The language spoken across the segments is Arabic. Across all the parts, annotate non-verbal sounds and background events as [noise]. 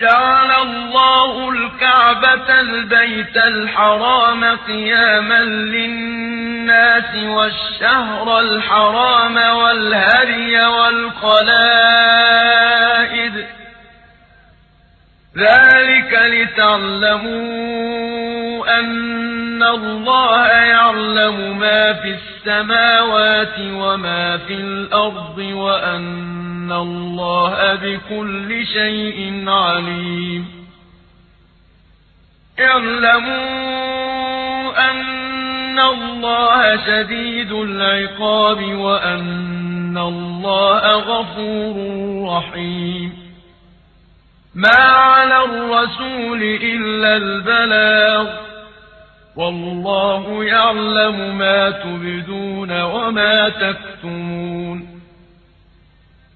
جعل الله الكعبة البيت الحرام قياما للناس والشهر الحرام والهري والقلائد. ذلك لتعلموا أن الله يعلم ما في السماوات وما في الأرض وأن الله بكل شيء عليم اعلموا أن الله شديد العقاب وأن الله غفور رحيم ما على الرسول إلا البلاغ والله يعلم ما تبدون وما تكتمون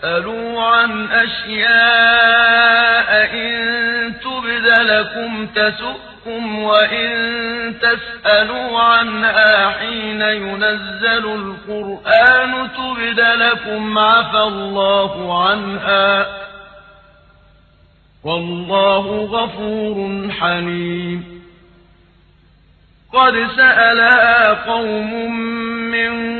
تسألوا عن أشياء إن تبد لكم تسؤكم وإن تسألوا عنها حين ينزل القرآن تبد لكم عفى الله عنها والله غفور حليم قد سألها قوم من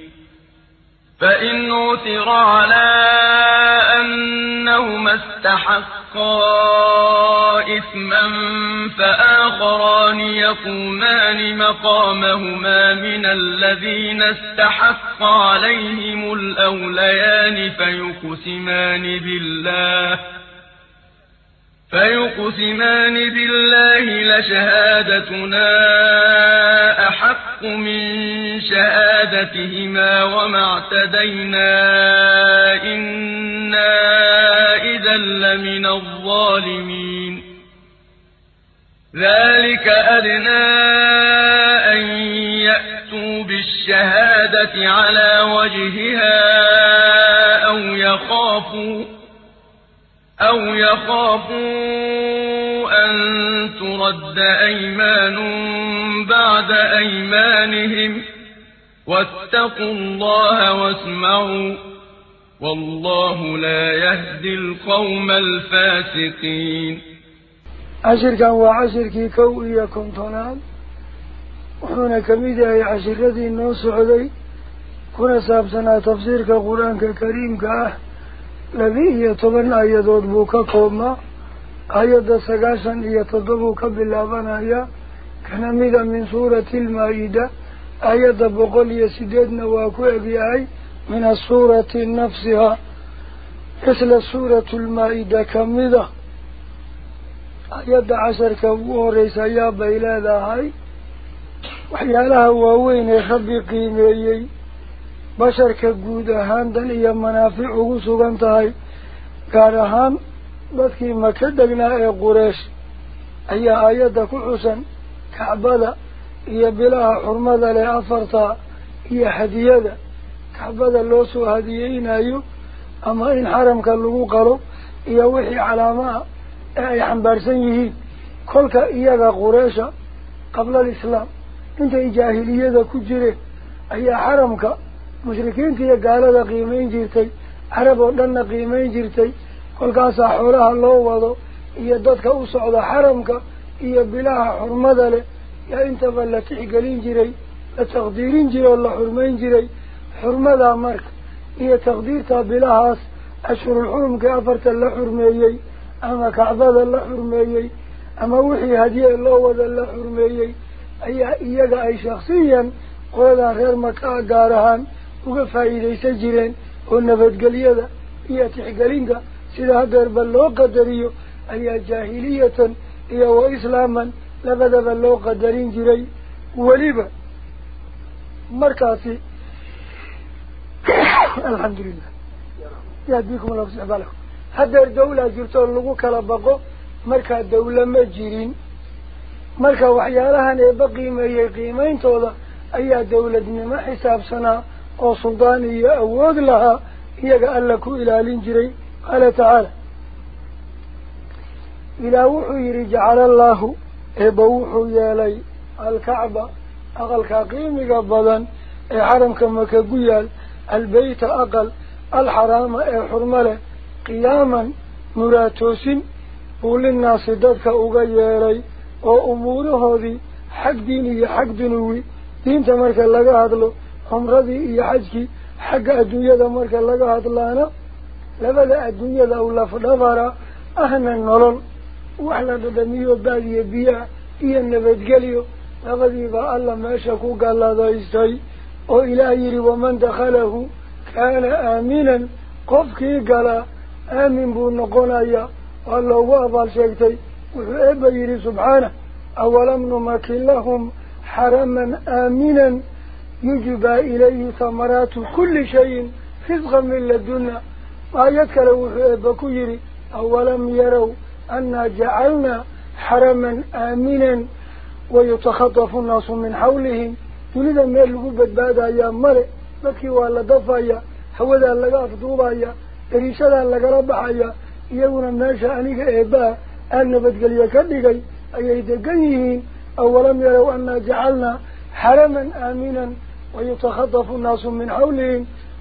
فإن عثر على أن أنهما استحقا إثما فآخران يقومان مقامهما من الذين استحق عليهم الأوليان فيقسمان بالله فيقسمان بالله لشهادتنا أحق من شهادتهما وما اعتدينا إنا إذا لمن الظالمين. ذلك أدنى أن يأتوا بالشهادة على وجهها أو يخافوا أو يخافوا أن ترد أيمان بعد أيمانهم واتقوا الله واسمعوا والله لا يهدي القوم الفاسقين. عشركا وعشركي كوئي كنتنان وحونا كميدة عشر الذي النوس علي كنا سابسنا تفسير كقرآن كريم كأه. laba iyo toban aayadood buu min suurati almaa-ida aayadda boqol iyo sideedna waa ku egyahay min asuurati nafsihaa isla suuratu lmaa-ida kamida aayadda casharka ugu horeysa ayaa bay leedahay waxyaalaha waaweyn ee rabbi qiimeeyey basharka guud ahaan dan iyo manaafic ugu sugan tahay gaar ahaan بذكي ما كدقنا يا قريش أي آيات كعسا كعبالا إيا بلا حرمالا لأفرطا إيا حديادا كعبالا اللوسو هديين أيو أما إن حرمك اللغو قالوا إيا وحي علاماء أي حنبارسيه كلك إيا قريشا قبل الإسلام إنت إجاهلية كجري أي حرمك مشركين تيقالا قيمين جيرتي عربو لن قيمين جيرتي xurmada leh yaa intaba la tixgelin jiray la taqdiirin jiray oo la xurmayn jiray xurmadaa marka iyo taqdiirta bilahaas ashhurul xurumkii afarta la xurmeeyey ama kacbada la xurmeeyey ama wixii hadiye loo wada la xurmeeyey ayaa iyaga ay shaksiyan qoladan reer makaa gaar ahaan uga faa'iidaysan jireen oo nabadgelyada iyo tixgelinka سيدة درب لو قدريو أيا جاهلية [coughs] يا وإسلاما لبد لو قدرين جري وليبا. مركاسي الحمد لله يا بكم الله سبحانه هذا الدولة جرتو لوو كلا بقو مركا دولة مجيرين جيرين. مركا وحيالهن اي بقيمه اي قيمين تودا أيا دولة ما حساب سنة أو سلطانية أو اوغ لها يغا الله إلى لين qaala tacaala ilaah wuxuu yidhi jacala allaahu eeba wuxuu yeelay alkacba aqalka qiimiga badan ee xaramka maka ku yaal albeyta aqal alxaraama ee xurmo leh qiyaaman muraatoosin buu linnaasi dadka uga yeelay oo umuurahoodii xag diin iyo xag dunuwi diinta marka laga hadlo لبدا الدنيا لو لفنظر أهنا النرل وحلا ندميه بادي بيع إيا النبات قليو لقد إبا الله ما شكوك الله ذا يستي وإلهي إلهي ومن دخله كان آمينا قفك قال آمين بو نقونا يا الله هو أفضل شكتي وإبا يري سبحانه أولم نمكن لهم حرما آمينا يجب إليه ثمرات كل شيء فزغا من لدنه من آيات كلا وحبكو يري أولم يروا أنا جعلنا حرما آمنا ويتخطف الناس من حولهم. تريد أن يلقوا بدباد يا مرء بكي ولا دفايا هودا لغا فضوبايا إريشادا لغا ربحايا iyaguna meesha aniga eebbaa aan nabadgelyo ka dhigay ayay degan yihiin awalam yarow annaa jacalnaa xaraman aaminan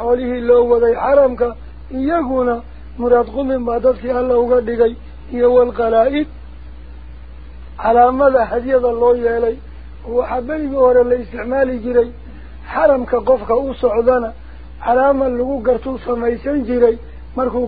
أي الله بدأ ماشا كوي قاقاي كلباد وشهر بشي الحرام حرمة لهي أفر بلودوي أشهر الحرم بالليلة رجب ذو القعدة ذو الحجة محرم أفرتا بلودوي أفرتا إياقنا ألا حرميي قلت بالله إسنبت قليو والهدية حوله اللو وذي حرمك إياقنا مراد قمم بعدتك الله وقدقي إيهو القلائد على مدى هدية الله يلي وحبيبي ورا الاستعمالي جري حرمك قفك أوسعدنا علامة لغو قرطو سميسان جري مركو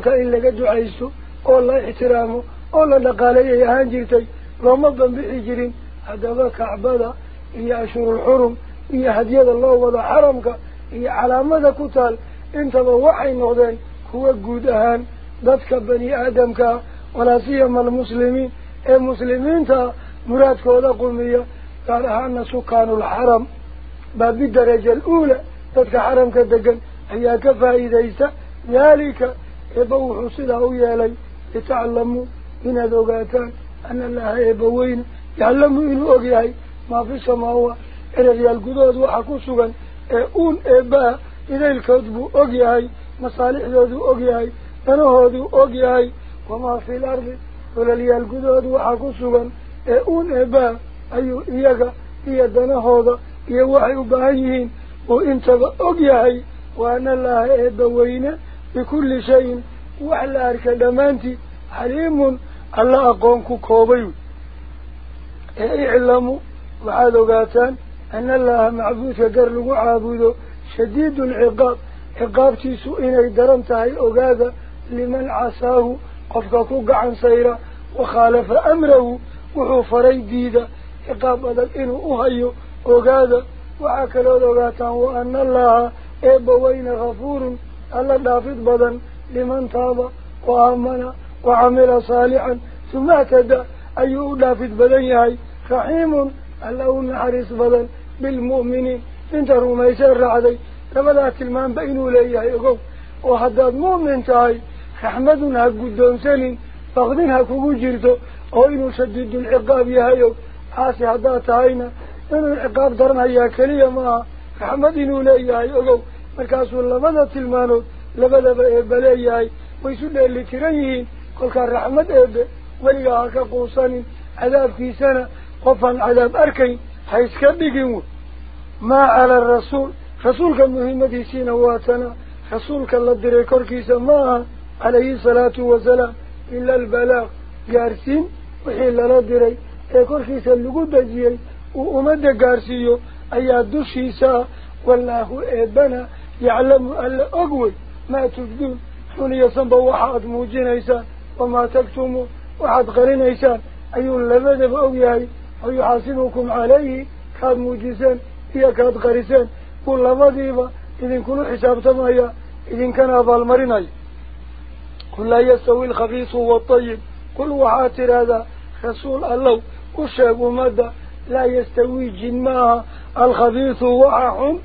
كتغاينا إذا حرمك علامة إيو ما يلح لك قادو قورتك حيران جري قلت إلا أركان لأوران جري ووفد إبا الله صعدا أي حرم كيسي أما كيمي قلت إلا قد عيسو والله احترامه والله لقالي يهان جرتي رمضا بحجرين هذا كعبادة هي أشهر الحرم هي هدية الله وضع حرمك هي علامة كتال انت وحي نغدين هو قود يبوح صده يالي لتعلموا من ذوقاتان أن الله يبوين يعلموا إنه أقياي ما في السماوة إلى القدود وحكوسوا أون إبا إذا الكذب أقياي مصالح ذو أقياي تنهض أقياي وما في الأرض ولا القدود وحكوسوا أون إبا بكل شيء. وعلى أركدمانتي حليم الله أقومك كوبيو إعلموا وعاد قاتان أن الله معبوث قرلوا عابده شديد العقاب. عقابتي سئين درمتها أقاذا لمن عساه. قفك عن سيرا وخالف أمره. وحفري ديدا. عقاب هذا إنه أهيو أقاذا وعكلوا قاتان وأن الله إبوين غفور. الله دافد بدن لمن تاب وآمن وعمل صالحا. ثم اعتدى أيه دافد بدن يهي. رحيم الله نحرس بدن بالمؤمنين انت رميسان رعدي لبدا تلمان بينو ليه يقول وحداد مؤمن تاي رحمدنا قدام سنين. فقدينها كوكو جيرتو أو إنو شدد العقاب يهيو حاسي حداد تاينا إنو العقاب درنا يا كليا ما. رحمد إنو ليه يقول way isu dheeli tiran yihiin kolkaa raxmad eebbe weligaa ha ka quusanin cadaabkiisana qofaan cadaab arkayn ha iska dhigin wey maa cala arasuul rasuulka muhiimadiisiina waa tana rasuulka la diray korkiisa ma aha calayhi salaatu wasalaam ila albalaaq gaarsiin wixii lala diray ee korkiisa lagu dejiyey uu ummadda gaarsiiyo ayaa dushiisa ah wallaahu eebbana يعلم ألا أقوي ما تبدون حني صنبا وحاد موجينيسان وما تكتموا. وحاد قرينيسان أيون لبدا بأقياي ويحاسبكم عليه. كاد موجيسان هي كاد قريسان كل مضيبا إذن كل حساب تمايا. إذن كان أبا المريني قل لا يستوي الخبيث والطيب. قل وحاتر هذا رسول الله. وشاب مدى. لا يستوي جنماها الخبيث وحاهم.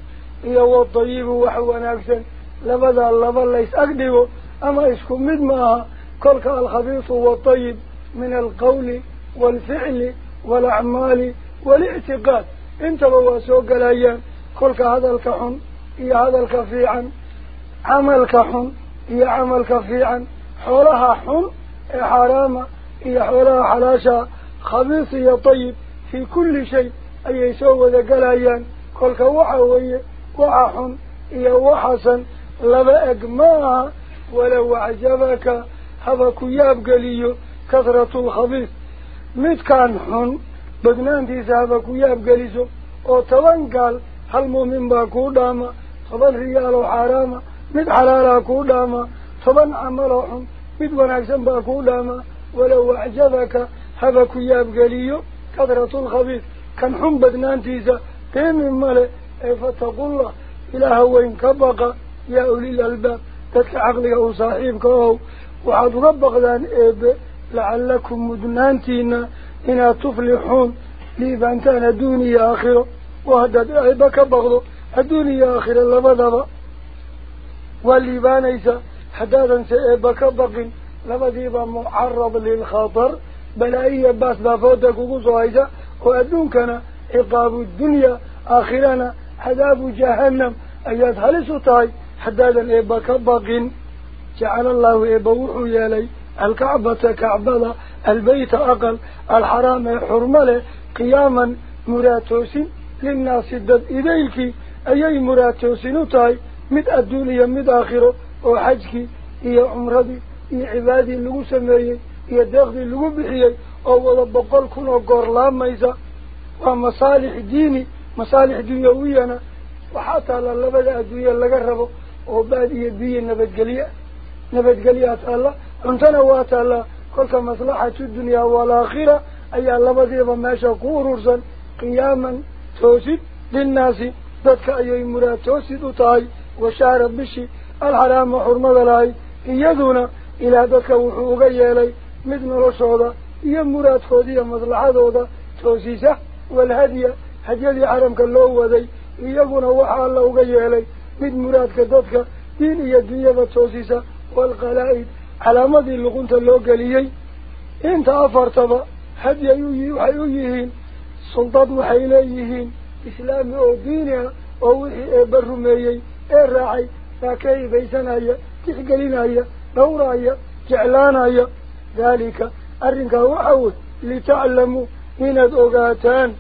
يو الطيب وحو ناكسن لبدا اللبا ليس أقدم أما إسكو مدمع كلك الخبيص هو الطيب من القول والفعل والأعمال والاعتقاد انت بواسوك الأيام كلك هذا الكحن يا هذا الكفيعا عمل كحن يا عمل كفيعا حولها حن حرام يا حولها حلاشا خبيص يا طيب في كل شيء أي سوى ذا قلايان كل كوحة ويه وعحن إيه وحسن لبا أقماء ولو عجبك هذا يابق قليو كثرة الخبيث مت كان حن بقنان تيسا هبك يابق ليسو وطبان قال هل مؤمن باكو داما طبان ريال حراما مت حلالاكو داما طبان عملو حن مت وناكسن باكو داما ولو عجبك هذا يابق قليو كثرة الخبيث كان حن بقنان تيسا قيم مالي فاتقوا الله إله وين كبقى يا أولي الألباب. تدك عقلك أو صاحبك أو وعد ربك ذان إيب لعلكم مدنانتين إنا تفلحون. ليبانتان دوني آخر وهذا إيبك بغضو الدوني آخر لبضب والليبانيسا حدادا سإيبك بغن لبضيب معرض للخطر. بلائية بأس بافوتك وقصوهيسا وأدونكنا عقاب الدنيا. آخرنا عذاب جهنم. أيات هلسو تاي حدادا إيبك بغن جعل الله إيبوحو يالي. الكعبة كعبة البيت أقل. الحرام حرمله قياما مراتوسين للناس الدد إليك. أي مراتوسين تاي مد الدنيا مد آخرة. وحجك إيا عمردي إيا عبادي اللي سميه إيا داخلي اللي بحيي. أو ولا بقل كنا قرلان ميزا. ومصالح ديني مصالح دنيوينا وحتى للبدا الدنيا اللي قربه وبادي يدي النبت قليا نبت قليا تالا. انتنا واتالا كلك مصلحة الدنيا والآخرة. أي الله بدأ ما شكور قرورزا قياما توسد للناس. ذاتك أي مرا توسد طاي وشعر بشي. الحرام حرم ذلاي إيادونا إلى ذاتك وحوق يالي. مثل رشوضا إيام مرا توسد مصلحة ذوضا توسيسة والهدية. حجدي عرمك الله وذي إيقنا وحا الله قيالي من مراد كدتك دين إيا الدنيا بتوسيسة والقلائد. على مدى اللي قلت الله قليي إنت أفرتبا حد يحيوهين سلطات محيليهين إسلام أو دينها أو برميي إيه الراعي فكي بيسان هيا تحقلين هيا نورا هيا جعلان هيا ذلك أرنك وحاول لتعلموا من الأغاتان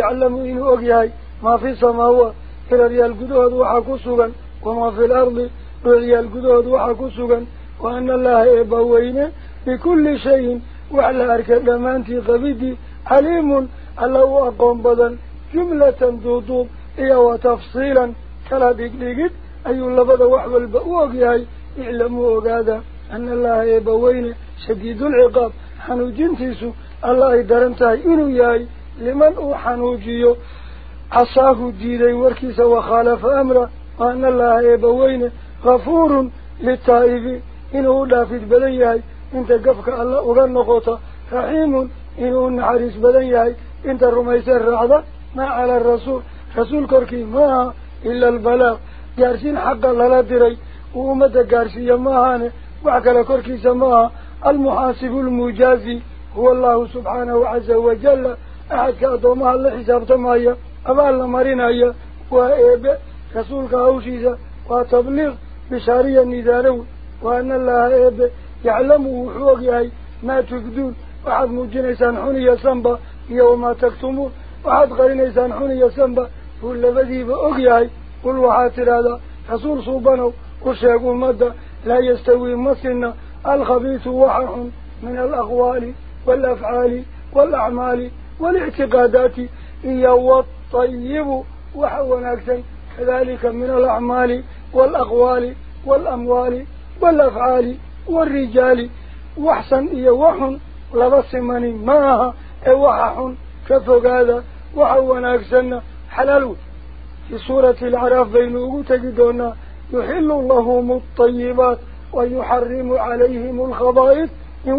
yaclamu inuu og yahay maa fi samaawaat hiraryaal gudahood waxaa ku sugan wamaa fi lardi روحي القدود وحكسوغا وأن الله إبوين بكل شيء. وعلى أركب لمانتي قبيدي عليم الله أقوم بدا جملة دوضوب إيا وتفصيلا. كلا بيقليقت أي اللبدا وحوى البقوغي إعلموا هذا أن الله درنتها إنو ياي لمن أوحنوجيو عصاه ديدي وركيس وخالف أمره وأن الله إبوين غفور للتائب إنه لا في بدنياي إنت قفك الله أغن نقوطة. رحيم إنه نحرس بدنياي إنت رميس الرعضة. ما على الرسول. رسول كركي ما إلا البلاغ. جارسين حق الله لا دري. ومدى جارسية ماهانة وعكال كركي سماها. المحاسب المجازي. هو الله سبحانه عز وجل أحد كأدومها الله حساب تمايا أبا الله مرينا وإيب رسولك أوشيزا وتبليغ بشارية نذارو وأن الله إب يعلم وحوقي ما تقدون. وحد مجنسان حنية سنبا يوم تكتمون وحد قرنسان حنية سنبا كل بذي بأقياي قل وحاتر هذا رسول صوبانو وشيقوا المدى لا يستوي مسلنا الخبيث وحح من الأقوال. والأفعال والأعمال والاعتقادات إيا والطيب وحونا أكثر كذلك من الأعمال والأقوال والأموال والأفعال والرجال. وحسن إيا وحن. لبسمني معها وحح كفوق هذا وحونا أكسن حلال. في سورة العراف بين تجدون يحل لهم الطيبات ويحرم عليهم الخبائث. إن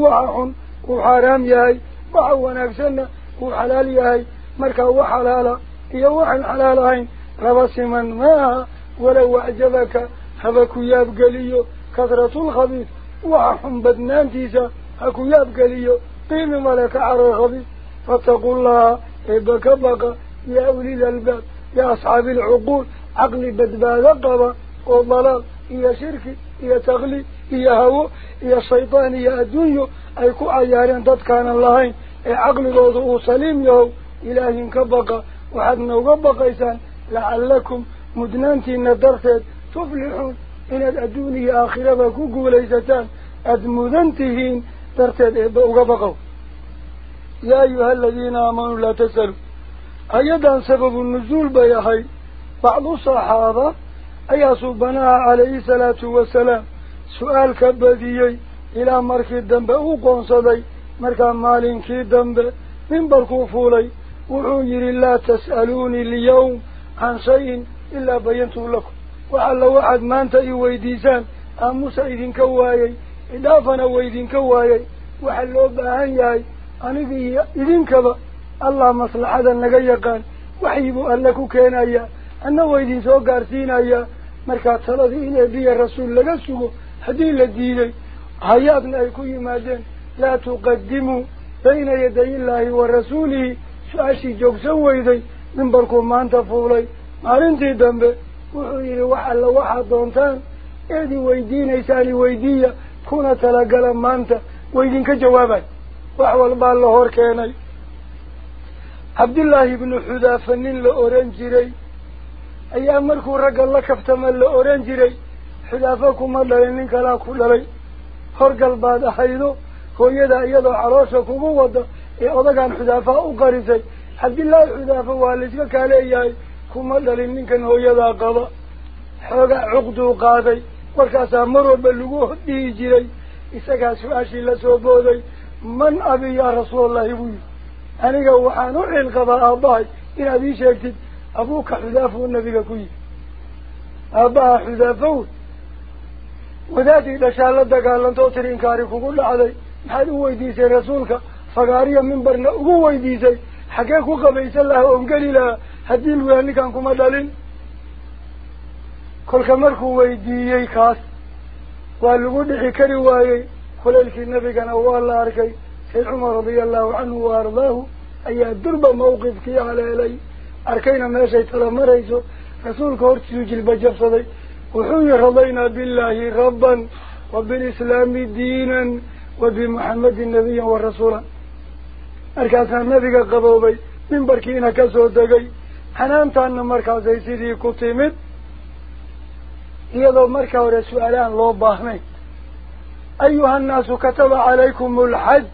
وحرام ياي وحونا أكسن وحلال ياي مركا وحلال إيا وحن حلالين لبسمن معها ولو أعجبك هبكو يابقليو كثرة الخبيث وحم بدنانتيسا هكو يابقليو قيم ملك على الخبيث فاتقوا الله إبك بقى يا أولي الألباب يا أصحاب العقول عقل بدباد قبا وضلال إيا شرك إيا تغلي إيا هو إيا الشيطان إيا الدنيا أي كو عيارين تدكان اللهين عقل وضعه سليم يهو إلهين كبقى وحدنا وقبقى إيسان لعلكم مدنانتين درتد تفلحون. إن الدنيا آخرة كوكو ليستان أدمدنتهين إبقوا بقوا. يا أيها الذين آمنوا لا تسألوا أيضا سبب النزول بيهي؟ بعض الصحابة أي صبنا عليه الصلاة سؤال كبديي إلى مركي الدنب أو قنصدي مالين كي الدنب من بالكوفولي وحوير لا تسألوني اليوم عن شيء إلا بينته لكم وعلى واحد ما أنت إيه ويديسان أموسى إذن كوايي. إدافنا ويدين كوايي. وحلو بأهن ياي. أنا فيه إذن كبا. الله مصلحة النقيقان وحيبوا ألكو كينا يا. أنا ويدين سوقارتين يا. مركات صلاة إلي بي الرسول لقصه bayna yaday illaahi wa rasuulihi su-aashii joogsan weyday mimbarkuu maanta fuulay maalintii dambe wuxuu yidhi wax alla waxaad doontaan eed i weydiinaysaan i weydiiya kuna talagala maanta waydinka jawaabay wax walbaa la hor keenay cabdullaahi ibnu xudaafa nin la oran jiray ayaa markuu ragga la kaftama la oran jiray xudaafa kuma dhalin nin kalaa ku dhalay horgal baad ahaydo hooyada iyadoo caloosha kugu wada ee odagaan xudaafa u qarisay cabdillaahi xudaafa waa laiska kaaleeyahay kuma dhalin ninkan hooyadaa qaba xoogaa cuqduu qaaday markaasaa mar walba lagu dhihi jiray isagaa su-aashii lasoo booday man abi yaa rasuulallahi buu yihi aniga waxaan u cil qabaa aabbahay inaad ii sheegtid abuuka xudaafuu nabiga ku yihi aabbaha xudaafow la dagaalantoo tiri inkaari kugu dhacday maxaad u weydiisay rasuulka fagaariya mimbarna ugu weydiisay xaggee ku qabaysan lahaa oon geli lahaa haddii luyaa ninkan kuma dhalin kolka markuu weydiiyey kaas waa lagu dhici kari waayey kuleylkii nabigana waa la arkay sayd cumar radia allahu canhu wa ardaahu ayaa durba mawqifkii haleelay arkayna meeshay tala marayso rasuulka hortiisuu jilba jabsaday وحو رضينا بالله ربا وبالإسلام دينا وبمحمد النبي والرسول. أركاسا النبي قبوبي من بركينا كسودقي حنانتا أن مركز يسيري كتيمت هي ذو مركز رسولان لو باهمي. أيها الناس كتب عليكم الحج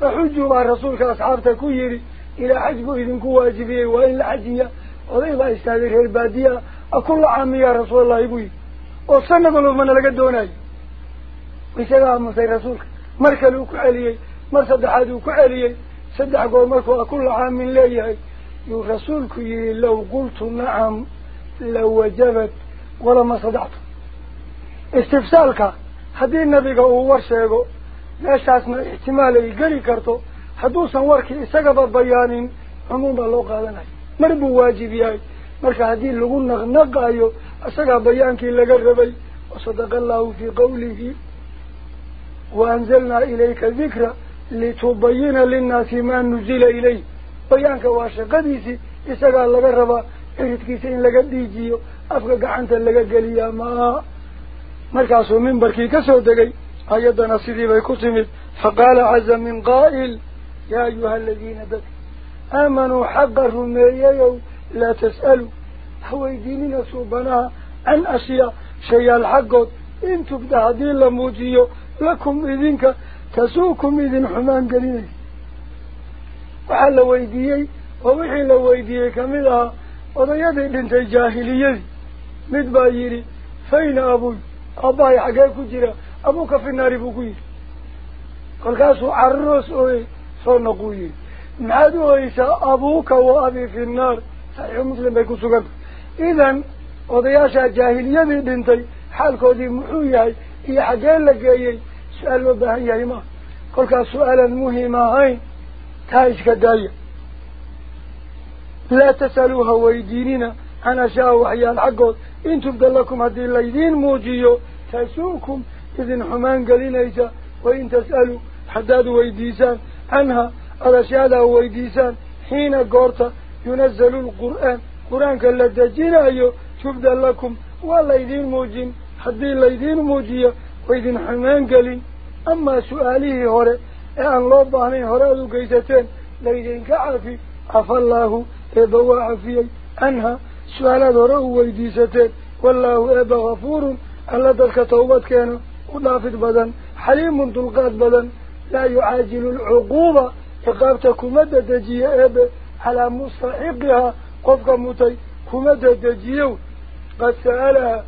فحجوا مع رسولك أصحاب تكويري إلى حجبه إذن كواجبه وإلا حجية. وإلا إستاذي غير باديه laga doonayo isaga aamusay rasuulka mar kale uu ku celiyey mar saddexaad uu ku celiyey saddex goor markuu akulla caamin leeyahay yuu rasuulku yihi law qultu nacam lawajabat walama sadactu istifsaalka haddii nabiga uu war sheego meeshaasna ixtimaal ay geli karto hadduusan warkii isagaba bayaanin cumuum baa loo qaadanaya mar buu waajib yahay مركه هذه لو نغنقايو اسغا بيانكي لغا ربي وصدق الله في قوله وأنزلنا إليك ذكرا لتبين للناس ما نزل إليه. بيانك واشقديسي اسغا لغا ربا اريدكيسي إن لغا ديجيو. افغا غانت لغا ما. مركه سو منبركي كسر دقي. ايدنا سيدي باي فقال عز من قائل يا أيها الذين آمنوا حق الرميه يوم لا تسألوا. هو يديننا سوبنا عن أشياء شيء الحق إن تبدأ دين لموجيه لكم إذنك تسوكم إذن حمان قليني وعلى ويديي ووحي لو ويديي كمدها وضيدي بنت الجاهلية مدبايري فين أبوي؟ أباي حقاكو جرا أبوك في النار بوكوي قل قاسو عروس أوي صنقوي. معدو إيسا أبوك وأبي في النار. ايو مسلم بيكو سوغان اذا وضياشا جاهلية بنتي حال كودي محوية هي حقين لكي سؤال وبهاية ما قولك سؤالا مهمة هاي تعيش كداية. لا تسألوها ويدينا أنا شاو احيان عقود انتو بدلكم هدي الليدين موجيو تسوكم. إذن حمان قلين ايسا وإن تسألوا حداد ويديسان. عنها على شادة ويديسان. حين قرطة ينزل القرآن. قرآن كلا دجين أيو. شفد لكم. ولا يدين موجين. حد لا يدين موجية. ويدين حمان قالين أما سؤاله هراء أن الله بحني هراء ذو قيدتين ليدين كعافي. عفى الله. إذا وعفي أنها سؤال هراء ويديستين والله إذا غفور. ألا ذلك توبت كان ودافد بدن. حليم دلقات بدن. لا يعاجل العقوبة. فقابتكم مدى دجية على مستحقها قفك متي كمدة دجيو قد سألها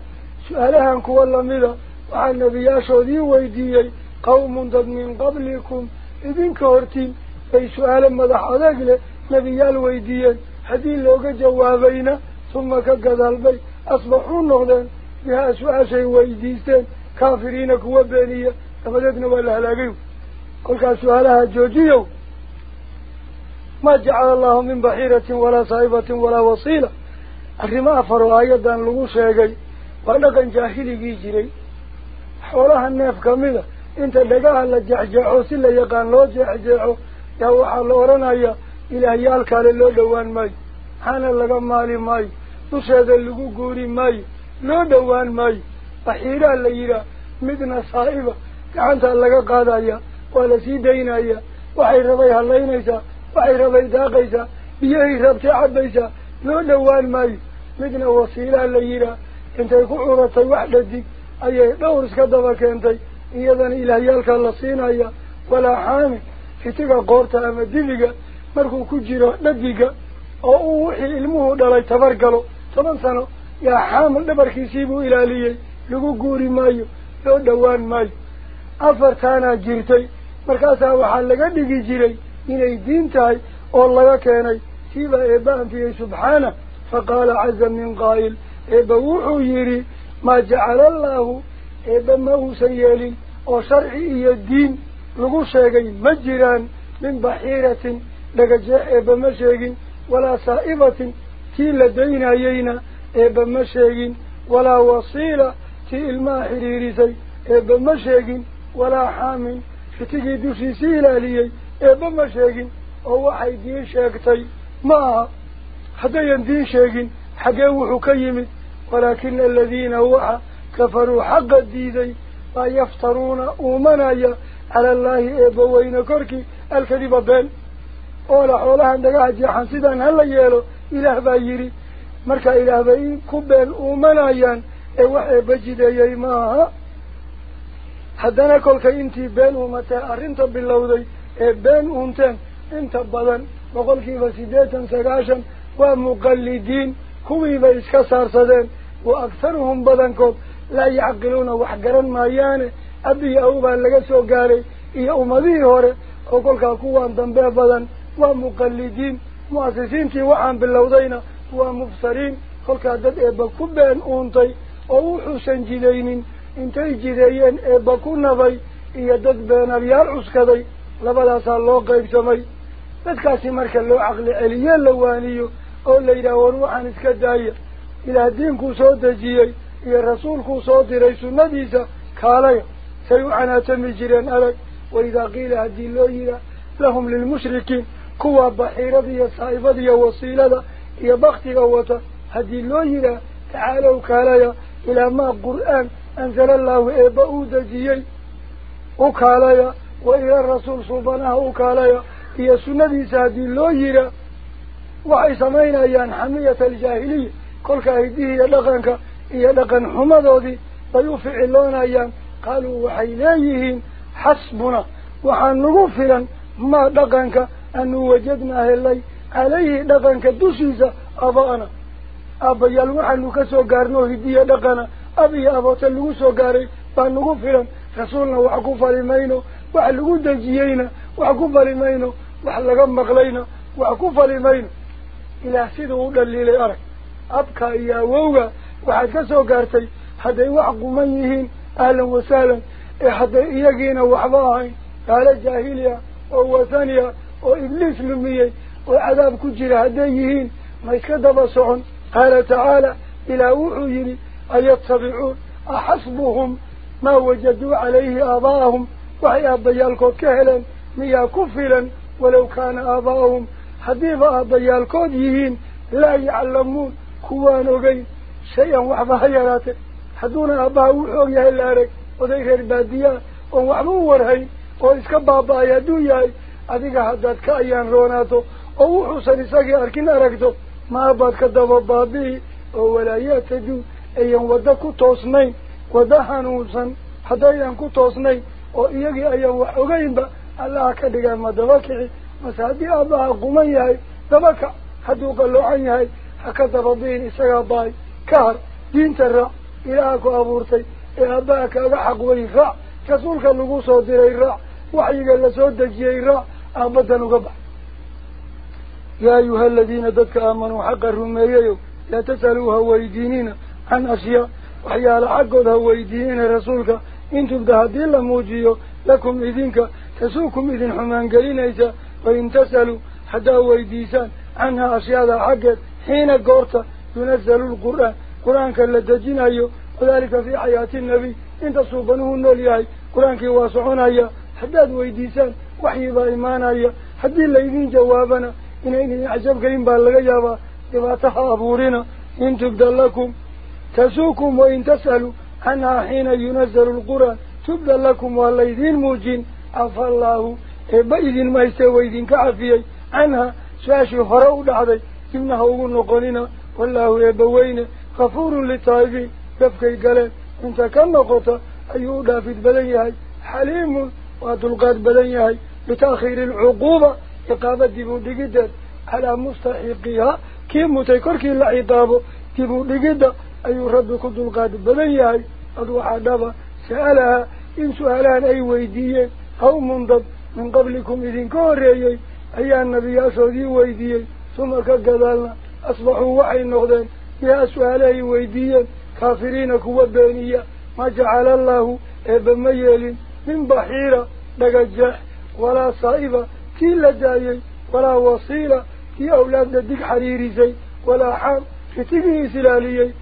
سألها انكو اللمدة وعن نبي أشهدي ويدي قوم ضد من قبلكم. ابن كورتين في سؤال ماذا حدق له نبي الويدي حدين لوك جوابين ثم كقذل بي. أصبحون نغدان بها سؤال شيء ويديستان كافرين كوابانية فقدتنا والهلاقين قلت سؤالها جوجيو. ما جعل الله من بحيرة ولا صائبة ولا وصيلة. الرماء فروا أيضا لغو شيغي ولغن جاهلي جيري حولها الناف كاملة. إنت لقاها لجحجحو سلا يقان لو جحجحو يا وحا لورنا يا إلهيالك للو دوان ماي. حانا لغا مالي ماي. نشهد اللغو قوري ماي. لو دوان ماي. بحيرة الليلة مدنا صائبة كعنت لغا قادايا ولا سيدينايا وحي رضيها اللينيسا rabtay cabbaysaa loo dhowaan maayo midna wasiilaa la yihaa intay ku curatay wax dhadig ayay dhowr iska daba keentay iyadana ilaahyaalkaa la siinaya walaa xaamil fitiga qoorta ama dibiga markuu ku jiro dhadiga oo uu wixii ilmuhu dhalay tabar galo toban sano yaa xaamil dhabarkiisiibuu ilaaliyey lagu guuri maayo loo dhowaan maayo afartaanaa jirtay markaasaa waxaa laga dhigi jiray إني دينتاي الله كاني سيبا إيه إبان فيه سبحانه. فقال عز من قائل إيه إبا يري ما جعل الله إيه إبا مهو سيالي وشرعي الدين. لغو شاقي مجران من بحيرة لغا جاء إبا مشاقي ولا سائبة تي لدينا يينا إبا مشاقي ولا وصيلة تي الماحري ريسي إبا مشاقي ولا حامي فتجي دوشي سيلا ليي diin sheegin xaggee wuxuu ka yimid walaakina aladiina waxa kafaruu xaqa diiday baa yaftaruuna uumanaya cala allaahi eebba weyne korkii alkadiba been oola xoolahan dhagaha jeexan sidaan hala yeelo ilaah baa yidhi marka ilaah bay ku been uumanayaan ee wax eebba jideeyey ma aha haddana kolkay intii been uumatee arrinta bilowday sagaashan waa muqallidiin kuwiibay iska saarsadeen wa akharuhum badankood laa yacqiluuna wax garan maayaane abiyo aw baa laga soo gaaray iyo ummadihii hore oo kolkaa kuwaan dambee badan waa muqallidiin mu'asisiintii waxaan bilowdayna waa mubsariin kolkaa dad eebba ku been uuntay oo wuxuusan jidaynin intay jideeyeen eebba ku nabay iyo dad beenalyaal cuskaday لبدا سال لو قيب سمي بدكاسي مركا لو عقل عليين لوانيو أو ليرا وروحان اسكا داية إلى الدين كو صوت دجي إلى الرسول كو صوت ريس كالايا، كالي تمي جيران الك واذا قيل الدين لو يرا لهم للمشركين كوا بحيرة يا صائفة يا وصيلة يا بخت قوتا هدي لو يرا تعالوا كالي إلى ما قرآن أنزل الله إبؤو دجي وكالي وكالي وإلى الرسول صوبانه وكاليا هي سنة سادي لو يرى. وحي سمينا أيان حمية الجاهلية. كل كاهديه يدقنك يدقن حمدودي فيفعلون أيان. قالوا وحينايهم حسبنا. وحن نغفرا ما دقنك أن وجدنا هلي. عليه دقنك دسيسة أبانا. أبا يلوحن كسو قارنو هديه دقنا أبي أبا تلو سو قاري. فنغفرا رسولنا وحكو فالمينو. وحلقود جيينا وحكوفة لمين وحلقا مغلينا وحكوفة لمين إلى سيده قال لي لأرك أبكى يا ووغا وحكسو قارتي حتى يوحق منيهين أهلا وسهلا حتى يقين وحباهين أهلا جاهليا أو وثانيا أو إبليس لمي وعذاب كجر هديهين ما يسكدب صعون قال تعالى إلى وحيني أن يتبعون أحسبهم ما وجدوا عليه آباهم yaclamuun kuwaan ogeyn shay-an waxba ha yaraate hadduuna aabbaha wuxuu og yahay la arag oday reer baadiyaa oon waxba u warhayn oo iska baaba-ay hadduu yahay adiga haddaad ka ayaan roonaato oo wuxuusan isagii arkin aragto ma aabbaad ka daba baabi'i oo walaayaataduu ayan waddo ku toosnayn waddo hanuunsan haddaydan ku toosnayn oo iyagii ayaan wax ogeynba allaha ka dhigaa ma daba kici mase haddii aabbaha quman yahay daba kac hadduu qalloocan yahay ha ka daba biin isagaa baay ka har diinta raac ilaaha ku abuurtay ee aabbaha kaaga xaq weyn raac rasuulka lagu soo diray raac وحيق اللسود الجيراء أبدا وقبع يا أيها الذين ددك آمنوا حق الرمييو لا تسألوها ويدينين عن أشياء وحيال حقودها ويدينين رسولك إن الله موجيو لكم إذنك تسوكم إذن حمان قلينيسا وإن تسألوا حدا ويديسان عنها أشياء حقت حين قرت ينزل القرآن قرآن كاللدجين أيو وذلك في حياة النبي. انت صوبنه النوليهي قرآن كي واسعون أيو حداد ويديسان وحي بايمان أيو حدي الليذين جوابنا إن إن عجب قلين بالغا جابا دباتها أبورنا إن تبدأ لكم تسوكم وإن تسألوا عنها حين ينزل القرآن تبدأ لكم والليذين موجين. عفى الله. إبا إذن ما يستوى إذن كعفيي عنها ساشي هرأوا لعضي إنها أقول نقلنا والله إبوين غفور للطائفين. كفكي قلن أنت كم نقطة أيو دافد بدنيهي حليم وتلقات بدنيهي بتأخير العقوبة. إقامة ديبو ديجدد على مستحقها كيف متكركي العقابة ديبو ديجدد أيو ربك تلقات بدنيهي أدوحا دابا سألها إن سؤالان أي ويدية؟ أو منضب من قبلكم إذن كوريي أي النبي أسودي ويدية؟ ثم كقدالنا أصبحوا وحي النغدين يا سؤالي ويديا كافرين كوة بانية ما جعل الله إبن من بحيرة دقجح ولا صائبة كي لدايي ولا وصيلة كي أولاد ديك حريري زي ولا حام كتيجي سلاليي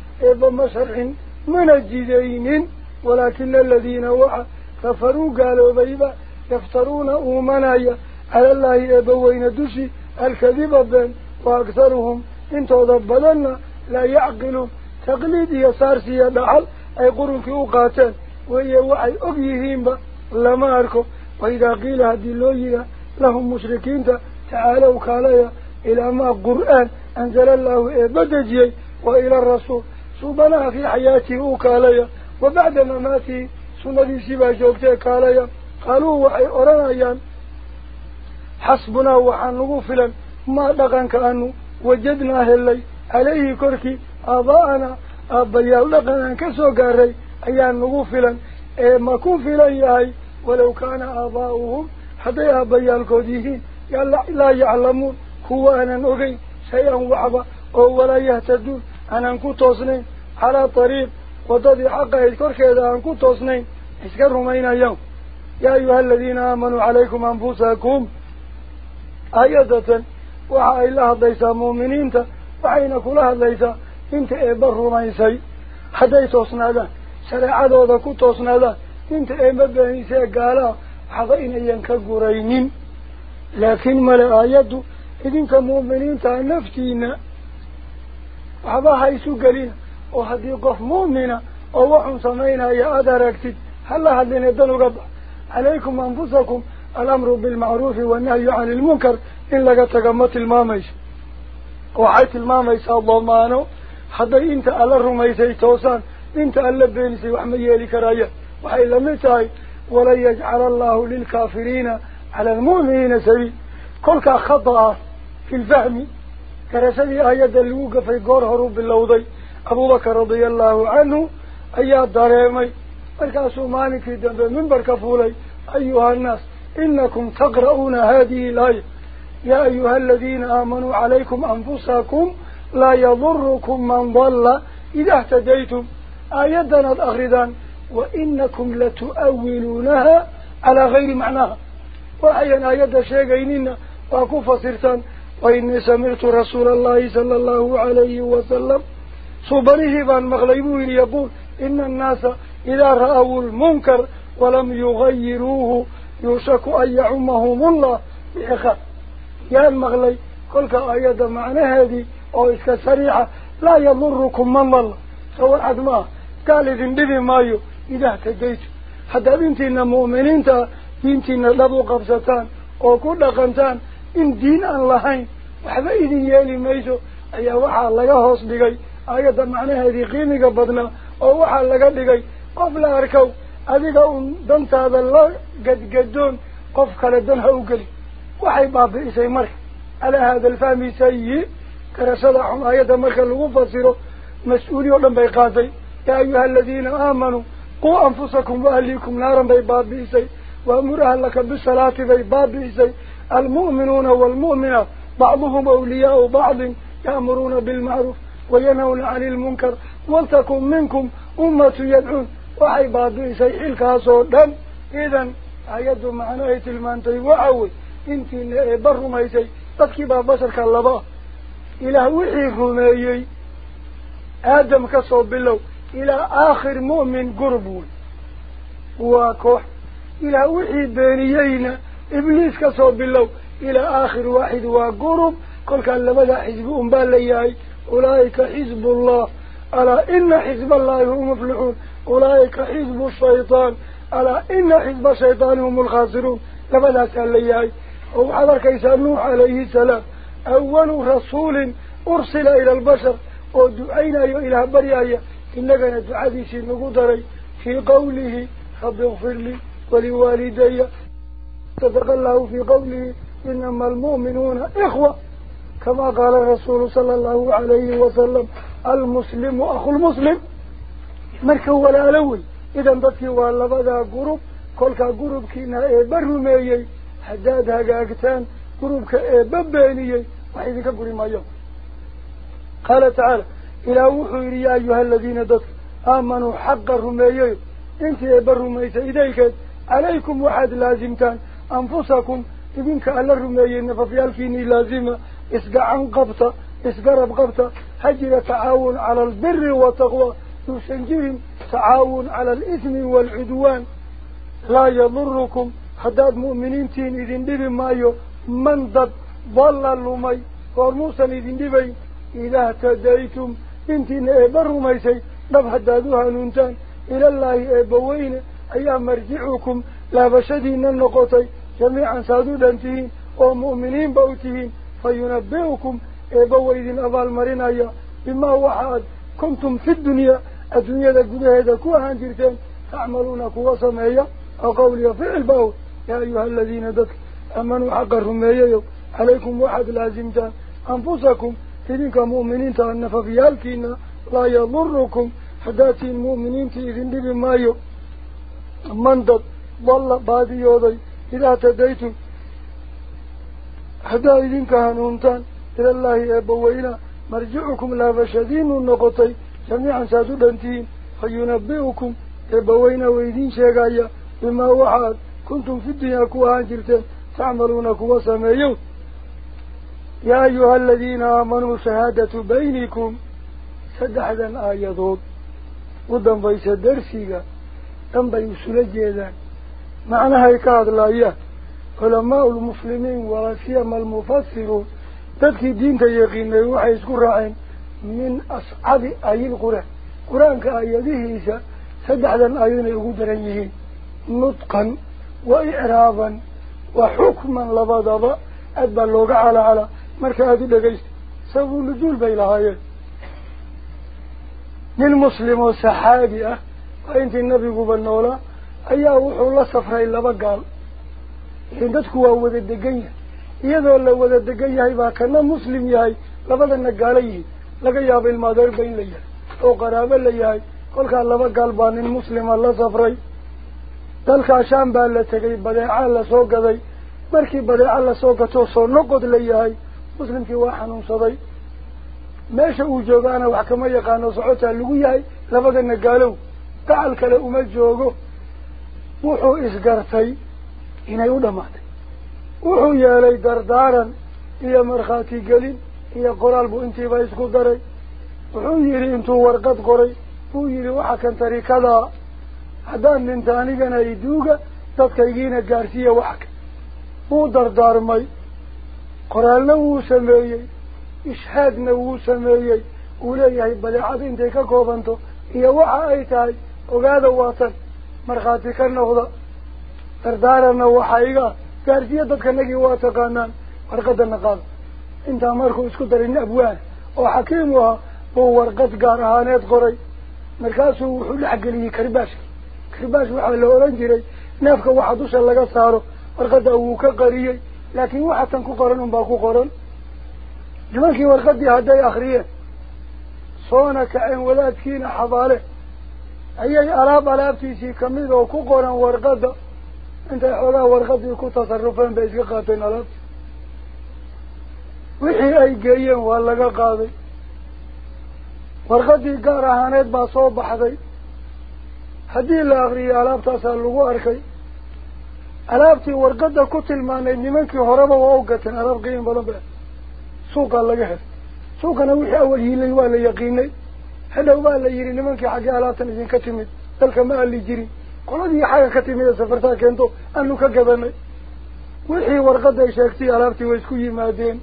من الجدين ولكن الذين وعى كفروا قالوا بيبا يفترون أومنايا على الله إبوين دشي الكذب بين وأكثرهم انتو ضبلنا لا يعقلوا تقليد يسارسي دحل أي قرنك أقاتل وهي وعي أبيهين لما أركو. وإذا قيل هذه اللوجة لهم مشركين تعالوا كاليا إلى ما قرآن أنزل الله بدجي وإلى الرسول. سبنا في حياته كاليا وبعد مماته سنة سبا جوكته كاليا. قالوا وحي أرانيان حسبنا وحن نغفلا ما دقن كأنه وجدنا هلي. عليه كركي آباءنا أبيال لقنا كسو قاري أيان نغفلا إيه ما كون فلا يهي ولو كان آباؤهم حتى أبيال كوديهين لا يعلمون. هو أنا نغي. شيئا وعبا. أو ولا يهتدون. أنا نكو توسنين على طريق وضدي حقا يذكر كذا أنكو توسنين اسكروا مين يوم يا أيها الذين آمنوا عليكم أنفسكم آيادة وحا إلا هديسا مؤمنين وحين كلها هديسا إنت إبر ميسي هدي توسنادا شريعة وذا كو توسنادا إنت إبر بانيسي قالا. حضا إن ينكا قرينين لكن وحضا حيسو قلينا وهدي قف مؤمنة. ووحن سمينا يا أدركتد هلا هدين يدنوا قبع عليكم أنفسكم الأمر بالمعروف والنهي عن المنكر. إن لقد تقمت الماميس. وحيت الماميس الله مانو. حتى إنت ألا رميسي توسان. إنت ألا بينسي وحمي لك رايا وحي لمتاي ولا يجعل الله للكافرين على المؤمنين سبيل. كلك خطأ في الفهم. آيات اللوقة في قور هروب اللوضي أبو بكر رضي الله عنه أيات داريمي مركاسو مالكي دنب منبر كفولي أيها الناس إنكم تقرؤون هذه الآية يا أيها الذين آمنوا عليكم أنفسكم لا يضركم من ضل إذا اهتديتم آياتنا الأخردان وإنكم لتؤولونها على غير معناها وأيا آيات شيئين وأكوف صرتان وإني سمعت رسول الله صلى الله عليه وسلم صبره بان مغليبه يقول إن الناس إذا رأوا المنكر ولم يغيروه يوشك أن يعمهم الله. بإخاء يا المغلي كلك آيات معنى هذه أو إسك سريعة. لا يضركم من الله سواء عدماء قال إذن بذي مايو إذا اهتديت حتى بنتنا مؤمنين بنتنا لبو قبستان أو كل إن دين الله وحبا إذن يالي ميسو أي وحا لغا هوس بغي أي دمعنا هذه قيمة قبضنا أو وحا لغا بغي قفل أركو أذيك أن دمت هذا الله قد قدون قف قلدون هوقل وحي باب إسي مرك على هذا الفهم سيء كرسلهم آية مرك الوفصير مسؤولي ولم بيقاتي يا أيها الذين آمنوا قو أنفسكم وأهليكم نارا بيباب إسي وأمرها لك بالصلاة بيباب إسي المؤمنون والمؤمنات بعضهم أولياء بعض يأمرون بالمعروف وينهون عن المنكر. ولتكن منكم أمة يدعون. وحي بابيسي حلكها صودا إذن آيات معناه تلمانتي وعوي. انتي بر ميسي تذكي بشر كاللبا. إلى وحي رميي. آدم كصوب بالله إلى آخر مؤمن قربون. وكوح. إلى وحي بانيين إبليس كصوب بالله إلى آخر واحد وقرب. كل كان لبدا حزب أمبال ليهي أولئك حزب الله. ألا إن حزب الله هم مفلحون. أولئك حزب الشيطان. ألا إن حزب الشيطان هم الخاسرون. لبدا سأل ليهي وعلى كيسان نوح عليه السلام. أول رسول أرسل إلى البشر. ودعينا إلى بريايا إنك ندعاديس نقدري في قوله رب اغفر لي ولوالدي. صدق الله في قوله إنما المؤمنون إخوة كما قال الرسول صلى الله عليه وسلم المسلم أخو المسلم. مركو ولا الأول إذا بدكي ولا بدا قرب كل قرب كينا إبر ميي حداد هاقاكتان قرب كإببيني وحيدك قري ما يوم. قال تعالى إلى وحير يا أيها الذين دك آمنوا حق الرميي إنت إبر ميت إذيك عليكم واحد لازمتان. أنفسكم. إذنك ألا الرميي نففيالكيني لازمة. إسقعن قبطة إسقرب قبطة. هجر تعاون على البر والتقوى. يسنجرهم تعاون على الإثم والعدوان. لا يضركم. حداد مؤمنين تين إذن دبي مايو. من ضد ضل اللومي ورموسا إذن دبي إذا تديتم إنتين إبر ميسي. نب حدادوها نونتان إلى لا بشدين النقطي جميعا سادودا انتهين ومؤمنين بوتهين فينبئكم إبوين أبال مرينايا بما وحاد كنتم في الدنيا الدنيا ذا قدها كوها جرتين تعملون كوا سمعية أو قولي فعل باو يا أيها الذين دك أمنوا حق الرمية عليكم واحد لازمتان أنفسكم. تلك مؤمنين تأنف في الكينا لا يضركم. حداتي المؤمنين تإذن لي مايو من ضد ضل بادي يوضي إذا تديتم حدا إذن كهنونتان. إلى الله أبوينا مرجعكم لا فشدين النقطي جميعا سادودانتين فينبئكم. أبوينا وإذن شاقايا بما وحاد كنتم في الدنيا كوهان جلتين تعملون كوا سميون يا أيها الذين آمنوا شهادة بينكم. سدحدا آيادود ودن بيس درسيغا دن بيس معنى هيكاد لا إياه علماء المسلمين ولا سيما المفسرون تدكي دين تيقين وحي يذكر راعين من أصعب آي القرآن. قرآن كآياته إيسا سدحدا آيين يقدرين نطقا وإعرابا وحكما لبضبا أدبا على على u dhegaysta sababuu nujuul bay lahaayeen nin muslim oo saxaabi ah waa intii nabiguba noolaa ayaa wuxuu la safray laba gaal in dadku waa wada degan yahay iyadoo la wada degan yahay baa kana muslim yahay labadana gaalo yihiin laga yaabo ilmaadeerba in la yahay oo qaraabo la yahay kolkaa laba gaal baa nin muslima la safray dalkaa shaam baa la tegay badeeca lasoo gaday markii badeeca lasoo gatoo soo noqod la yahay muslimkii waa xanuunsaday meesha uu joogaana wax kama yaqaano socotaa lagu yahay labadana gaalow gacal kale uma joogo wuxuu yeelay dardaaran iyo markhaati gelin iyo qoraal buu intiiba isku daray wuxuu yidhi intuu warqad qoray buu yidhi waxa kan tarikadaa haddaan dhinta anigana iduuga dadkaygiina gaarsiiya waxa kan wuu dardaarmay qoraalna wuu sameeyey ishhaadna wuu sameeyey uu leeyahay badeecada intay ka koobanto iyo waxa ay tahay ogaada waatan qaada intaa markuu isku daray nin abwaan oo xakiimu ahaa buu warqad gaar ahaaneed qoray markaasuu wuxuu dhexgeliyey karbaashka karbaash waxaa la odhan jiray neefka waxa dusha laga saaro warqadda wuu ka qariyey laakiin waxa tan ku qoran unbaa ku qoran nimankii warqadii hadday akriyeen soona kaceen wadaadkiina xabaale qoran warqadda intay xoogaa warqadii ku tasarufeen bay iska qaateen alaabta wixii ay geeyeen waa laga qaaday warqadii gaar ahaaneed baa soo baxday haddii la akriyay alaabtaasaa lagu arkay alaabtii warqadda ku tilmaanayd nimankii horeba waa u gateen alaab qiimo badan ba suuqaa laga helay suuqana wixii awal hiilay waa la yaqiinay timid dalka ma ali jirin qoladii xagga ka timid ee safartaa keento aanu ka gadanay wixii warqaday sheegtay alaabtii way isku yimaadeen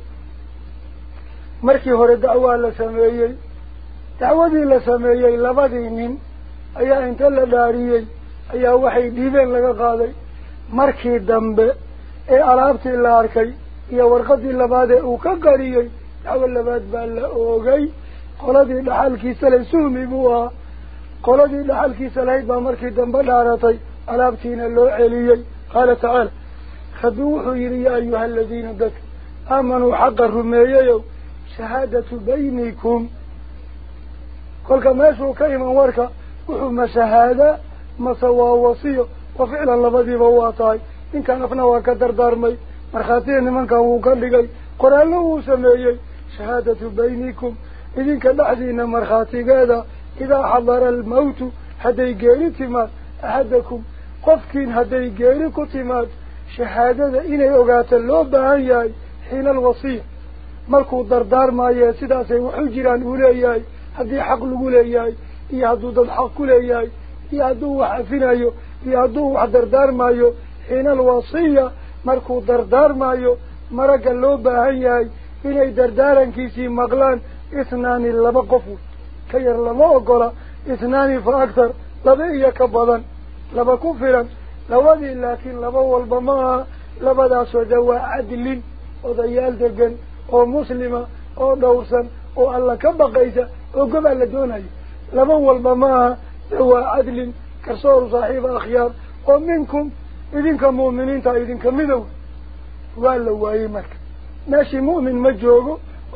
markii hore dacwaa la sameeyey dacwadii la sameeyey labadii nin ayaa inta la dhaariyey ayaa waxay dhiibeen laga qaaday markii dambe ee alaabtii la arkay iyo warqadii labaad ee uu ka qariyey dacwo labaad baa la oogay قلدي لحالكي سلي سومي بوها قلدي لحالكي سلي بامركي دنبال عراتي ألابتين اللو عليي. قال تعالى خدوحوا يري أيها الذين دك. آمنوا حق الرمييو شهادة بينكم. قلت ما يشعر كيما واركا وحما شهادة ما سوى وصية وفعلا لبدي بواطاي إن كان أفنوا كدر دارمي مرخاتين من كان وقال لقاي قرأ له سمييي شهادة بينكم. Idinka dhexdiina markhaatigeeda idaa xadara almawtu hadday geeri timaad axadakum qofkiin hadday geeri ku timaad shahaadada inay ogaato loo baahan yahay xiina alwasiya markuu dardaarmaaye sidaasay waxu jiraan uu leeyahay haddii xaq lagu leeyahay iyo hadduu dad xaq ku leeyahay iyo hadduu wax afinayo iyo hadduu wax dardaarmaayo xiina alwasiya markuu dardaarmaayo maragga loo baahan yahay inay dardaarankiisii maqlaan lama ogola ithnaani fa aktar laba iyo ka badan laba ku filan labadii laakiin laba walba ma aha labadaasoo dawaa cadlin odayaal degan oo muslima oo dhowrsan oo alla ka baqaysa oo gobaa la doonayo laba walba ma aha dawaa cadlin karsooru saaxiiba akhyaar oo minkum idinka mu'miniinta idinka midow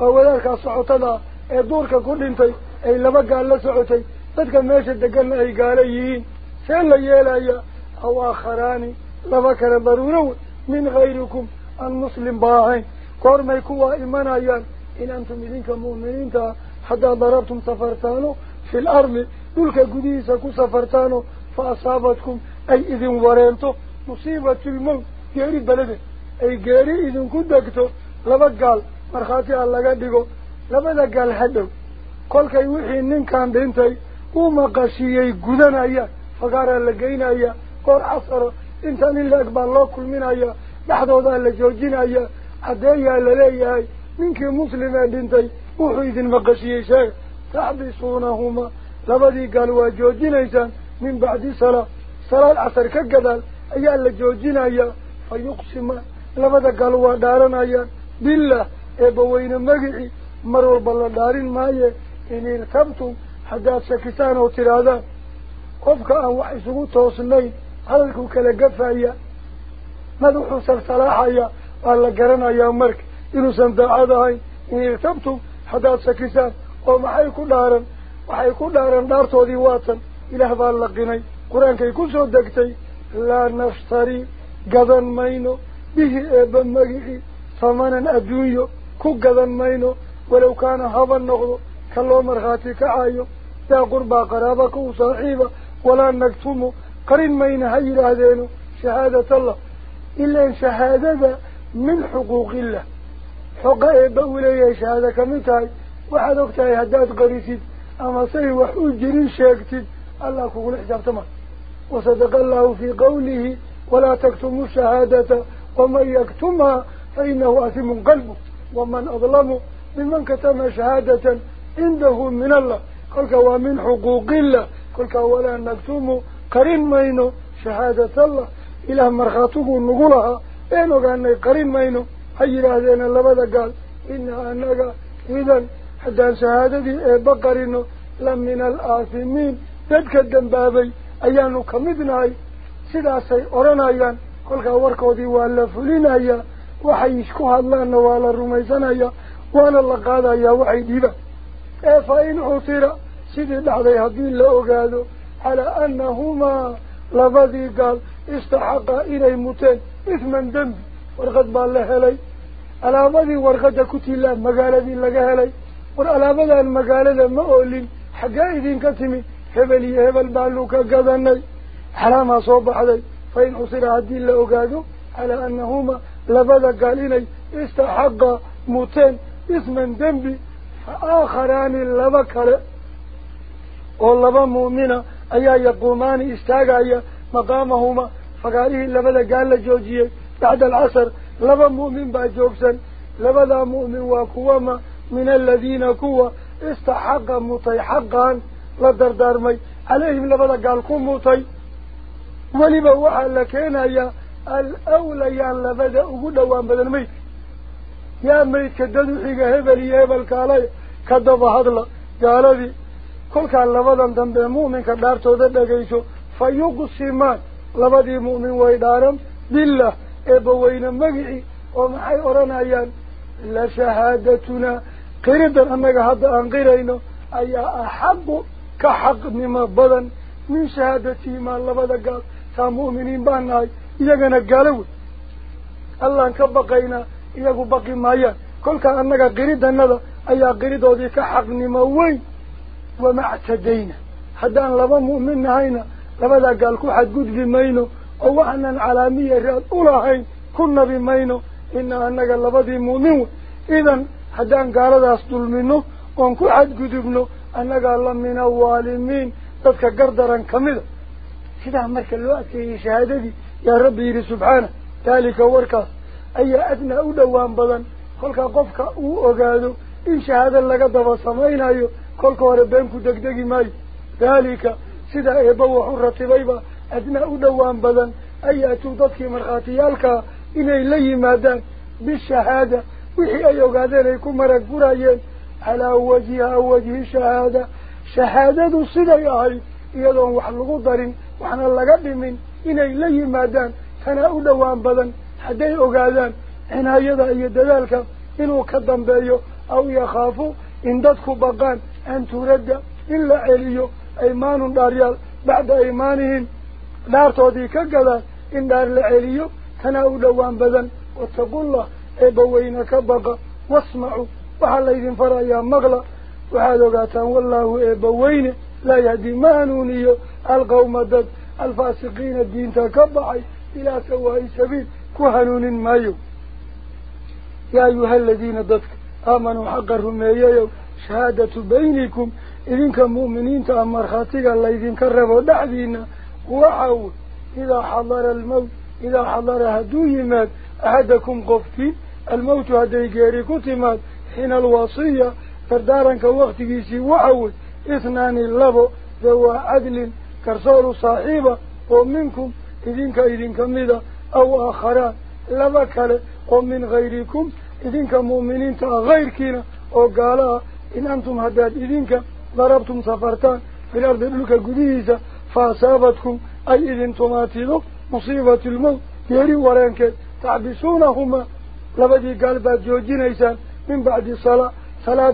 وولاك صعوتنا دورك كلنتي اي لما قال لسعوتي تدك ماشي دقلنا اي قاليين سيلا يلا يا أو اخراني لما كان من غيركم المسلم باعين قرما يكوا إيمانا ايان ان أنتم اذنك مؤمنين حتى ضربتم سفرتانو في الأرض دولك قديسة كسفرتانو فاصابتكم اي اذن ورانتو مصيبة الموت جاري بلده اي جاري اذن كدكتو لما قال markhaati a laga dhigo labada gaal hadhow kolkay wixii ninkan dhintay uu maqashiiyey gudanayaan fagaaraa la geynaya goor casaro intan in la-eg baa loo kulminaya dhexdoodaa la joojinaya caddeeyaa laleeyahay ninkii muslim ee dhintay wuxuu idin maqashiyey sheega taxbisuunahuma labadii gaal waa joojinaysaan min bacdi salaa salaad casar ka gadaal ayaa la joojinayaa fa yuqsima labada gaal waa dhaaranayaan billah la dhaarin maaye in irtabtum haddaad shakisaan oo tidhaahdaan qofka aan wax isugu toosnayn hadalkuu kala gafaya madaxuu salsalaaxaya waa la garanayaa marka inuusan daacad ahayn in irtabtum haddaad shakisaan oo maxay ku dhaaran waxay ku dhaaran dhaartoodii waatan ilaah baa laqinay qur-aankay ku soo degtay laa nashtari gadan mayno bihi eebba magicii samanan adduunyo كوغدان ماينو ولو كان هذا النقض كلو مرخاتي كعايو تا قربا قرابك وصحيبا ولا نكتم قرين مين هاي لهذينو شهادة الله إلا إن شهادة من حقوق الله حقائي بولي شهادة كمتاي واحد اختاي هداد قريسي أما سي وحوج جرين شاكتي الله كقول إحجاب تمام وصدق الله في قوله ولا تكتموا الشهادة ومن يكتمها فإنه أثم قلبه waman adlamu miman katama shahaadatan cindahu min allah kolka waa min xuquuqillah kolka walaa naktumu qarin mayno shahaadat allah ilaah markhaatiguu nagu lahaa een ogaanay qarin mayno ha yidhaahdeena labada gaal inaa anaga idan haddaan shahaadadii eebba qarino la min alaasimiin dadka dambaabay ayaanu ka mid nahay sidaasay وحي يشكوها الله نوال الرميزان إيه وأنا الله قادة إيه وحي ديبا إيه فاين عطيرا سيد الله دين لأوغادو على انهما لفذي قال استحقا إلى متين اثما دم ورغد بالله لي على فذي ورغد كتلا مقالة دين لك هلي ورغد بالله المقالة ما اولين حقائدين كتمي هبلي هبل بالوكا قدني حراما صوب علي فاين عطيرا دين لأوغادو على انهما لبدا قال إني استحق متين اسما دنبي فآخران لبكر واللبا مؤمنة أيا يقومان استاقا مقامهما. فقال إيه لبدا قال لجوجيه بعد العصر لبا مؤمن باجوكسا لبدا مؤمن وكوما من الذين كوا استحق متي حقا لدردارمي عليهم لبدا قال كم متي ولبا وحا لكينا يا الأولى يا لبدا أقول وان بدن ميت يا ميت كددو حيقا هبل يا هبل كالي كدب هدلا قال لي كل كان لبدا دنبه مؤمن كدارتو ددقيشو فيقسمان لبدي مؤمن ويدارم بالله maxay odhanayaan la shahaadatuna qiridan annaga hadda aan qirayno ayaa axaqu ka xaqnimo badan min shahaadatihimaa labada gaal saa mu'miniin baan nahay iyagana gaalo wey allaan ka baqaynaa iyagu baqi maayaan kolkaa annaga qiridanada ayaa qiridoodii ka xaqnimo weyn wama ctadayna haddaan laba mu'min nahayna labadaa gaal ku xadgudbi mayno oo waxaanan calaamiya raad ulahayn ku nabi mayno ina annaga labadii muumin wey idan haddaan gaaladaas dulmino oon ku xadgudubno annagaa la min alwaalimiin dadka gardaran kamida sidaa marka loo adkeeyey shahaadadii يا ربي سبحانه ذلك وركا. أي أدنى أدوان بضان قلقا قفكا أو أقادو. إن شهادا لغا دفا سمعين أيو قلقا ربينكو دقدقي ماي. ذلك سيدا إبو حرة بيبا. أدنى أدوان بضان أي أتوضطك مرخاتيالكا إني لي مادان بالشهادة. وحي أي قادر يكون مرق برايين على وجهها وجه الشهادة. شهادة سيدا يا أي إيادون وحلقو دارين. وحنا لغا من إن إليه ما دان كان أدوان بدن حدي أقادان إن هيدا يدلالك إنو كدن بيو أو يخافو إن دادكو بقان أن ترد إلا عليو أيمان داريال بعد أيمانهم دار توديك قدا إن دار العليو كان أدوان بدن واتقو الله إبوينك كبقى واسمعوا وحال إذن فرأي مغلى وحالو قاتان والله إبوين لا يهدي ما نونيو القوم داد الفاسقين الدين تكبعي إلى سواهي سبيل. كهنون مايو. يا أيها الذين ضدك آمنوا حقرهم مايو شهادة بينكم. إذنك كمؤمنين تأمر خاطئ الله. إذنك الربو دعبين وعو. إذا حضر الموت. إذا حضر هدوه مات. أحدكم قفتي الموت هدي غيري كتمات. حين الوصية. فردارنك وقت بيسي. وعو. إثنان اللبو ذو عدل. كرسول صاحبة ومنكم إذنك إذنك مدى أو آخران لبكال ومن غيركم إذنك مؤمنين غير كينا. وقالا إن أنتم هداد إذنك ضربتم سفرتان في الأرض لك قديسة فأصابتكم. أي إذن تماتينو مصيبة الموت. يري ورانك تعبسونهما. لبدي قلبات جوجين إيسان. من بعد صلاة. صلاة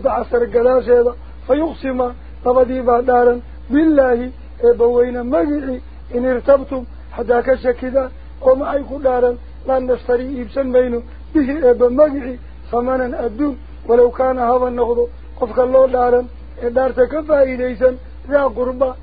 إبوين مجعي إن ارتبتم حتى كشكدا ومعي قدارا لا نشتري إبسا بينه به إبا مجعي ثمنا أدون ولو كان هذا النغض قفك الله دارا إدارتك فائديسا ذا قربا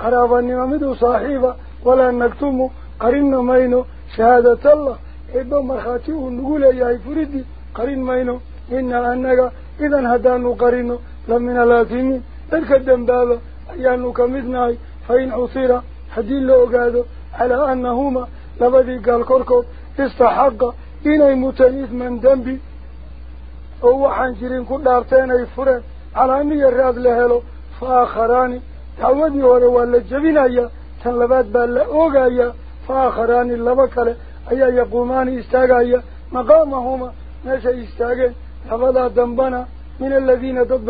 قراباني مدو صاحبة ولا نكتم قرن مينو شهادة الله إبا مرخاتيه نقول يا فردي قرن مينو إنا أنك إذن هدانو قرنو لمن الاتمين ذلك الدنبابة أيانو كمثناي فإن عصير حدين لأقاده على أنهما لبدي قال كوركو استحق إني متنيث من دنبي هو حنجرين كل دارتين أي فرن على أني الراد لهلو فآخراني dacwadii hore waa la jebinayaa tan labaad baa la oogayaa fa aakharaani laba kale ayaa yaquumaani istaagaya maqaamahuma meeshay istaageen labadaa dambana min aladiina dad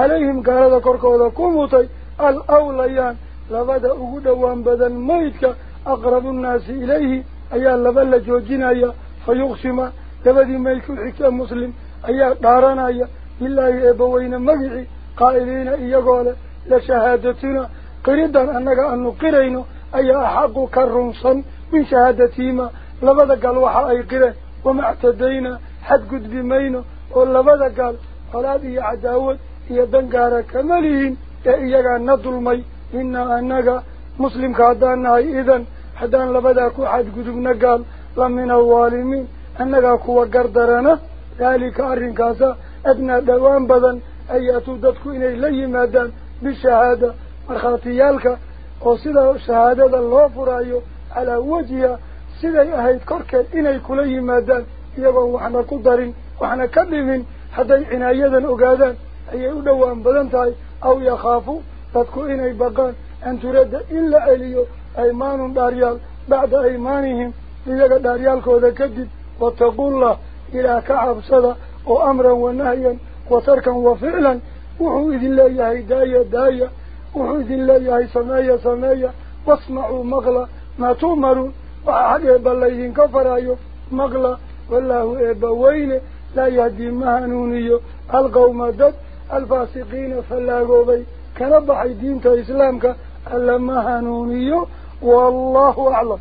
عليهم قالوا كركودا كوموتي الأوليان لبدا أغدوان بدن ميتك. أقرب الناس إليه. أيها لبلا جوجين أيها فيغسما لبدي ميت الحكام مسلم. أي دارنا أيها إلا يبوين مبعي قائلين إيا قال لشهادتنا. قريدا أنك أن قرين أيها حق كرنصا من شهادتهما. لبدا قالوا حقي قرين ومعتدين حد قد بمينه ولبدا قال. قلادي عداوت. Dulmay inaa annaga muslimka haddaan nahay idan haddaan labadaa ku xadgudubna gaal la min alwaalimiin annagaa kuwa gardarana daalika arrinkaasa adnaa dhowaan badan ayaatuu dadku inay la yimaadaan bishahaada markhaatiyaalka oo sidaa shahaadada loo furaayo calaa wajhiha siday ahayd korkeed inay kula yimaadaan iyagoon waxna ku darin waxna ka dhimin hadday cinaayadan ogaadaan هي يدوى أن أو يخافوا تدكو إن يبقان أن ترد إلا إليو أيمان داريال بعد أيمانهم إذا داريال كودا كدد واتقوا الله إلى كعب صدا وأمرا ونهيا وتركا وفعلا وحوذ الله يهي دايا دايا وحوذ الله يهي سمايا سمايا واسمعوا مغلا ما تؤمروا تؤمرون وحقب الله كفر أيو مغلا والله إبا لا يهدي مهنونيو القوم دد الفاسقين فلاقوبي. كنبع دينة إسلامك ألا ما هنونيو والله أعلم.